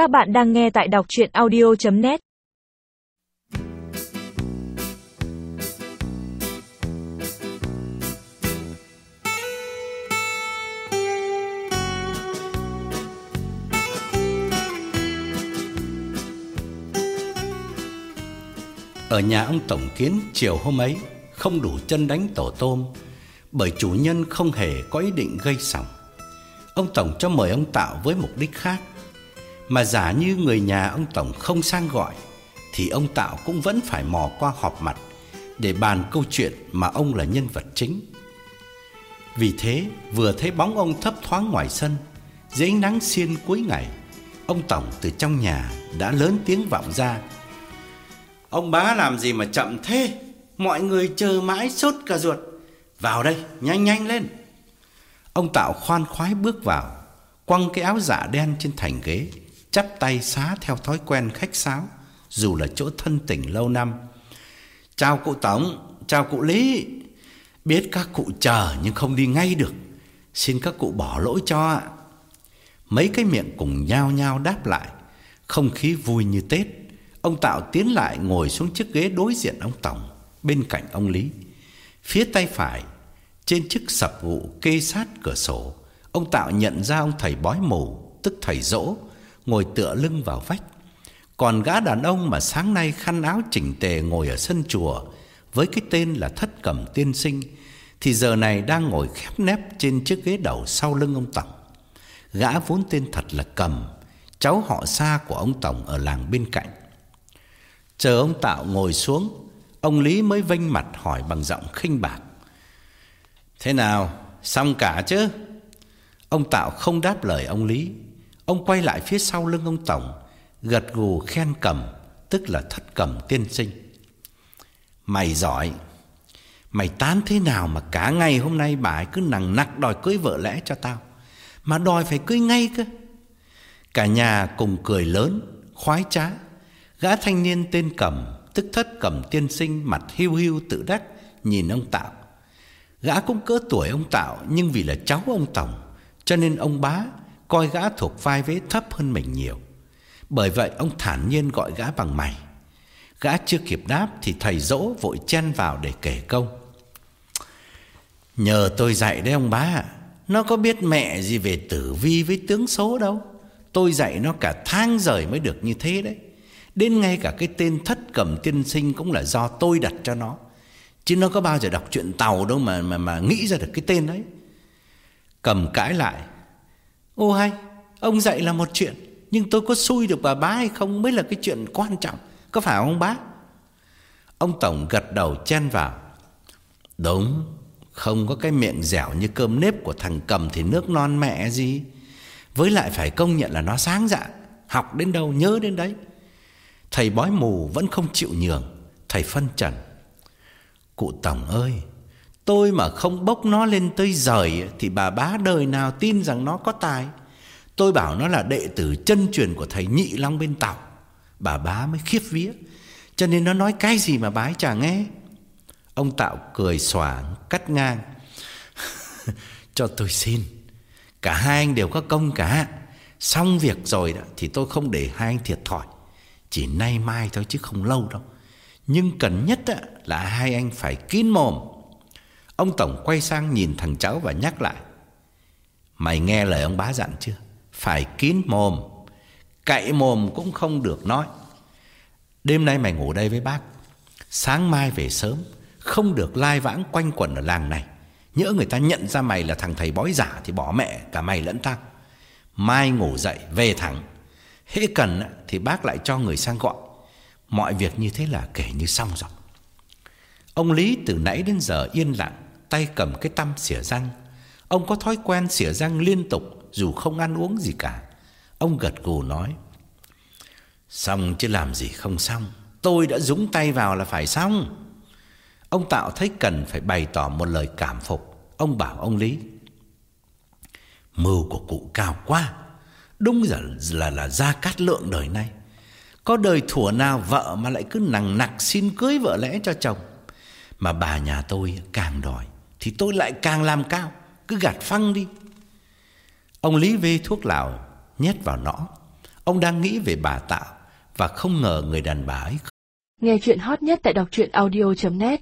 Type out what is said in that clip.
Các bạn đang nghe tại đọc chuyện audio.net Ở nhà ông Tổng Kiến, chiều hôm ấy, không đủ chân đánh tổ tôm, bởi chủ nhân không hề có ý định gây sòng. Ông Tổng cho mời ông Tạo với mục đích khác. Mà giả như người nhà ông Tổng không sang gọi thì ông Tạo cũng vẫn phải mò qua họp mặt để bàn câu chuyện mà ông là nhân vật chính. Vì thế, vừa thấy bóng ông thấp thoáng ngoài sân, dưới ánh nắng xiên cuối ngày, ông Tổng từ trong nhà đã lớn tiếng vọng ra. Ông bá làm gì mà chậm thế? Mọi người chờ mãi sốt cả ruột. Vào đây, nhanh nhanh lên. Ông Tạo khoan khoái bước vào, quăng cái áo dạ đen trên thành ghế, chắp tay xá theo thói quen khách sáo, dù là chỗ thân tình lâu năm. Chào cụ Tổng, chào cụ Lý. Biết các cụ chờ nhưng không đi ngay được. Xin các cụ bỏ lỗi cho ạ. Mấy cái miệng cùng nhao nhao đáp lại, không khí vui như Tết. Ông Tạo tiến lại ngồi xuống chiếc ghế đối diện ông Tổng, bên cạnh ông Lý. Phía tay phải, trên chiếc sập vụ kê sát cửa sổ, ông Tạo nhận ra ông thầy bói mù, tức thầy dỗ, ngồi tựa lưng vào vách. Còn gã đàn ông mà sáng nay khăn áo chỉnh tề ngồi ở sân chùa với cái tên là Thất Cẩm Tiên Sinh thì giờ này đang ngồi khép nép trên chiếc ghế đầu sau lưng ông Tổng. Gã vốn tên thật là Cầm, cháu họ xa của ông Tổng ở làng bên cạnh. Chờ ông Tạo ngồi xuống, ông Lý mới vênh mặt hỏi bằng giọng khinh bạc. Thế nào, xong cả chứ? Ông Tạo không đáp lời ông Lý. Ông quay lại phía sau lưng ông Tổng, gật gù khen cầm, tức là thất cầm tiên sinh. Mày giỏi. Mày tán thế nào mà cả ngày hôm nay bà ấy cứ nằng nặc đòi cưới vợ lẽ cho tao. Mà đòi phải cưới ngay cơ. Cả nhà cùng cười lớn, khoái trá. Gã thanh niên tên Cầm, tức thất Cầm tiên sinh mặt hiu hiu tự đắc nhìn ông Tạo. Gã cũng cỡ tuổi ông Tạo nhưng vì là cháu ông Tổng, cho nên ông bá coi gã thuộc vai vế thấp hơn mình nhiều. Bởi vậy, ông thản nhiên gọi gã bằng mày. Gã chưa kịp đáp thì thầy dỗ vội chen vào để kể công. Nhờ tôi dạy đấy ông bá, Nó có biết mẹ gì về tử vi với tướng số đâu Tôi dạy nó cả tháng rời mới được như thế đấy Đến ngay cả cái tên thất cầm tiên sinh cũng là do tôi đặt cho nó Chứ nó có bao giờ đọc truyện tàu đâu mà mà mà nghĩ ra được cái tên đấy Cầm cãi lại Ô hay, Ông dạy là một chuyện, Nhưng tôi có xui được bà bá hay không Mới là cái chuyện quan trọng, Có phải không bá Ông Tổng gật đầu chen vào. Đúng, Không có cái miệng dẻo như cơm nếp của thằng cầm Thì nước non mẹ gì. Với lại phải công nhận là nó sáng dạ Học đến đâu nhớ đến đấy. Thầy bói mù vẫn không chịu nhường, Thầy phân trần. Cụ Tổng ơi Tôi mà không bốc nó lên tới rời, Thì bà bá đời nào tin rằng nó có tài? Tôi bảo nó là đệ tử chân truyền của thầy Nhị Long bên Tàu. Bà bá mới khiếp vía. Cho nên nó nói cái gì mà bá chả nghe? Ông Tạo cười xòa, cắt ngang. Cho tôi xin. Cả hai anh đều có công cả. Xong việc rồi đó, Thì tôi không để hai anh thiệt thòi. Chỉ nay mai thôi chứ không lâu đâu. Nhưng cần nhất là hai anh phải kín mồm. Ông Tổng quay sang nhìn thằng cháu và nhắc lại. Mày nghe lời ông bá dặn chưa? Phải kín mồm. Cậy mồm cũng không được nói. Đêm nay mày ngủ đây với bác. Sáng mai về sớm, Không được lai vãng quanh quẩn ở làng này. Nhỡ người ta nhận ra mày là thằng thầy bói giả Thì bỏ mẹ, cả mày lẫn tao. Mai ngủ dậy, về thẳng. Hễ cần thì bác lại cho người sang gọi. Mọi việc như thế là kể như xong rồi. Ông Lý từ nãy đến giờ yên lặng Tay cầm cái tăm xỉa răng. Ông có thói quen xỉa răng liên tục Dù không ăn uống gì cả. Ông gật gù nói Xong chứ làm gì không xong. Tôi đã dúng tay vào là phải xong. Ông Tạo thấy cần phải bày tỏ một lời cảm phục. Ông bảo ông Lý Mưu của cụ cao quá. Đúng là là, là gia cát lượng đời nay. Có đời thủa nào vợ mà lại cứ nằng nặc xin cưới vợ lẽ cho chồng? Mà bà nhà tôi càng đòi thì tôi lại càng làm cao. Cứ gạt phăng đi. Ông Lý vê thuốc lào Nhét vào nõ. Ông đang nghĩ về bà Tạo và không ngờ người đàn bà ấy Nghe chuyện hot nhất tại đọc truyện audio.net